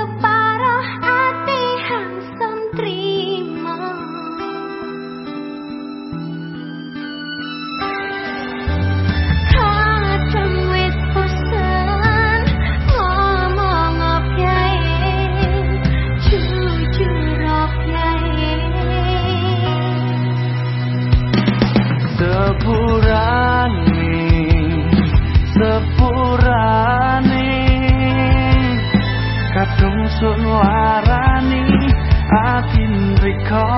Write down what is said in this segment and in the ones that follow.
apa sun warani akin riko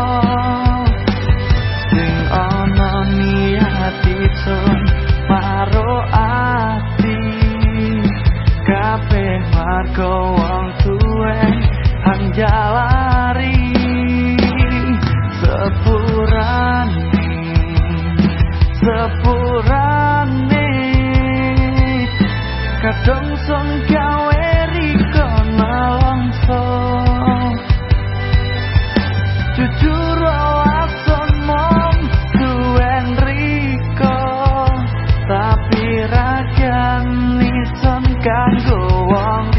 sing ana niati sun paro ati. Kabeh marko 忘。